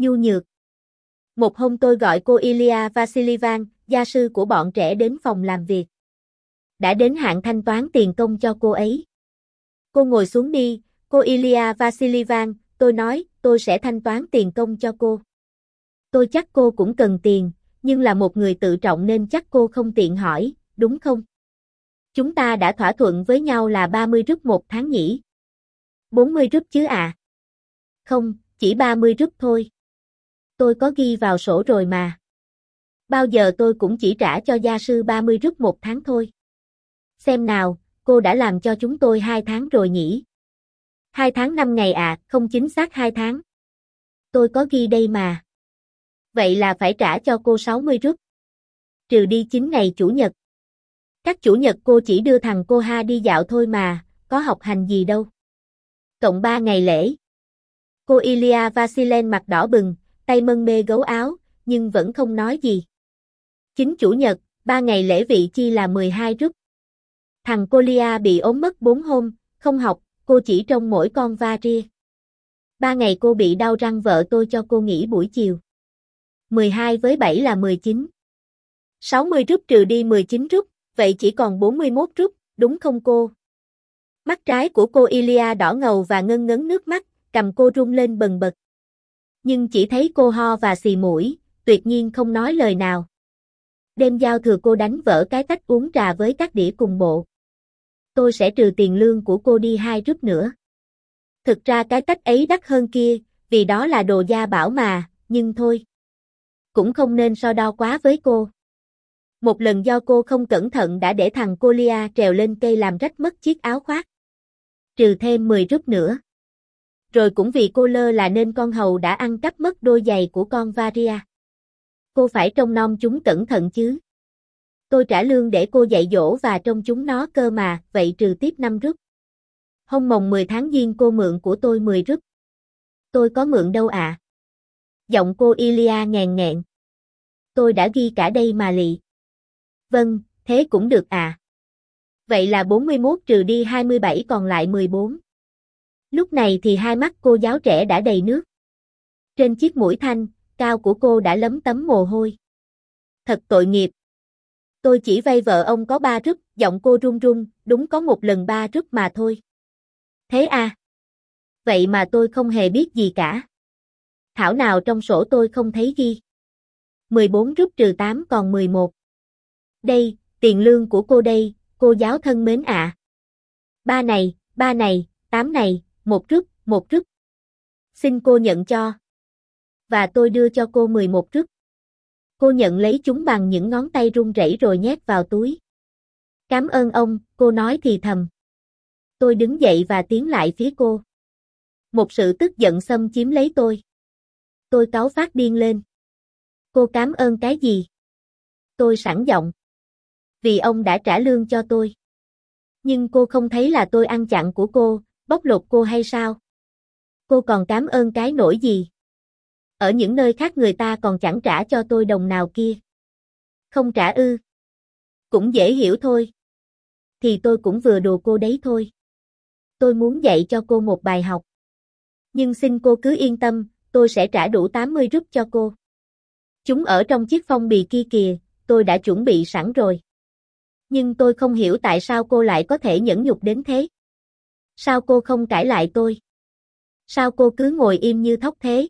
Nhu nhược. Một hôm tôi gọi cô Ilya Vasilivan, gia sư của bọn trẻ đến phòng làm việc. Đã đến hạn thanh toán tiền công cho cô ấy. Cô ngồi xuống đi, cô Ilya Vasilivan, tôi nói, tôi sẽ thanh toán tiền công cho cô. Tôi chắc cô cũng cần tiền, nhưng là một người tự trọng nên chắc cô không tiện hỏi, đúng không? Chúng ta đã thỏa thuận với nhau là 30 rúp một tháng nhỉ? 40 rúp chứ à? Không, chỉ 30 rúp thôi. Tôi có ghi vào sổ rồi mà. Bao giờ tôi cũng chỉ trả cho gia sư 30 rúp một tháng thôi. Xem nào, cô đã làm cho chúng tôi 2 tháng rồi nhỉ? 2 tháng 5 ngày à, không chính xác 2 tháng. Tôi có ghi đây mà. Vậy là phải trả cho cô 60 rúp. Trừ đi 9 ngày chủ nhật. Các chủ nhật cô chỉ đưa thằng cô Ha đi dạo thôi mà, có học hành gì đâu. Cộng 3 ngày lễ. Cô Ilya Vasilen mặt đỏ bừng, tay mân mê gấu áo, nhưng vẫn không nói gì. Chính chủ nhật, ba ngày lễ vị chi là 12 rúp. Thằng Colia bị ốm mất 4 hôm, không học, cô chỉ trông mỗi con va ria. Ba ngày cô bị đau răng vợ tôi cho cô nghỉ buổi chiều. 12 với 7 là 19. 60 rúp trừ đi 19 rúp, vậy chỉ còn 41 rúp, đúng không cô? Mắt trái của cô Ilia đỏ ngầu và ngân ngấn nước mắt, cầm cô rung lên bần bật. Nhưng chỉ thấy cô ho và xì mũi, tuyệt nhiên không nói lời nào. Đêm giao thừa cô đánh vỡ cái tách uống trà với các đĩa cùng bộ. Tôi sẽ trừ tiền lương của cô đi hai rúp nữa. Thực ra cái tách ấy đắt hơn kia, vì đó là đồ gia bảo mà, nhưng thôi. Cũng không nên so đo quá với cô. Một lần do cô không cẩn thận đã để thằng Colia trèo lên cây làm rách mất chiếc áo khoác. Trừ thêm 10 rúp nữa. Rồi cũng vì cô lơ là nên con hầu đã ăn cắp mất đôi giày của con Varia. Cô phải trông nom chúng cẩn thận chứ. Tôi trả lương để cô dạy dỗ và trông chúng nó cơ mà, vậy trừ tiếp năm rúp. Hôm mồng 10 tháng giêng cô mượn của tôi 10 rúp. Tôi có mượn đâu ạ? À? Giọng cô Ilia ngàn nghẹn. Tôi đã ghi cả đây mà lị. Vâng, thế cũng được à. Vậy là 41 trừ đi 27 còn lại 14. Lúc này thì hai mắt cô giáo trẻ đã đầy nước. Trên chiếc mũi thanh, cao của cô đã lấm tấm mồ hôi. Thật tội nghiệp. Tôi chỉ vay vợ ông có ba rúp, giọng cô run run, đúng có một lần ba rúp mà thôi. Thế à? Vậy mà tôi không hề biết gì cả. Thảo nào trong sổ tôi không thấy ghi. 14 rúp trừ 8 còn 11. Đây, tiền lương của cô đây, cô giáo thân mến ạ. Ba này, ba này, tám này, một rức, một rức. Xin cô nhận cho. Và tôi đưa cho cô 11 rức. Cô nhận lấy chúng bằng những ngón tay run rẩy rồi nhét vào túi. Cảm ơn ông, cô nói thì thầm. Tôi đứng dậy và tiến lại phía cô. Một sự tức giận xâm chiếm lấy tôi. Tôi cáu phát điên lên. Cô cảm ơn cái gì? Tôi sẵn giọng. Vì ông đã trả lương cho tôi. Nhưng cô không thấy là tôi ăn chặn của cô, bóc lột cô hay sao? Cô còn cảm ơn cái nỗi gì? Ở những nơi khác người ta còn chẳng trả cho tôi đồng nào kia. Không trả ư. Cũng dễ hiểu thôi. Thì tôi cũng vừa đùa cô đấy thôi. Tôi muốn dạy cho cô một bài học. Nhưng xin cô cứ yên tâm, tôi sẽ trả đủ 80 rúp cho cô. Chúng ở trong chiếc phong bì kia kìa, tôi đã chuẩn bị sẵn rồi. Nhưng tôi không hiểu tại sao cô lại có thể nhẫn nhục đến thế. Sao cô không cãi lại tôi? Sao cô cứ ngồi im như thóc thế?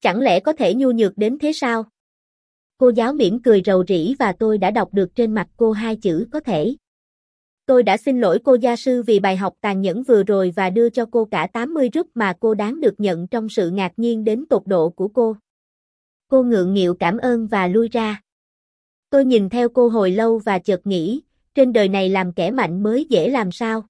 Chẳng lẽ có thể nhu nhược đến thế sao? Cô giáo mỉm cười rầu rĩ và tôi đã đọc được trên mặt cô hai chữ có thể. Tôi đã xin lỗi cô gia sư vì bài học tàn nhẫn vừa rồi và đưa cho cô cả 80 rúp mà cô đáng được nhận trong sự ngạc nhiên đến tột độ của cô. Cô ngượng nghịu cảm ơn và lui ra. Tôi nhìn theo cô hồi lâu và chợt nghĩ, trên đời này làm kẻ mạnh mới dễ làm sao.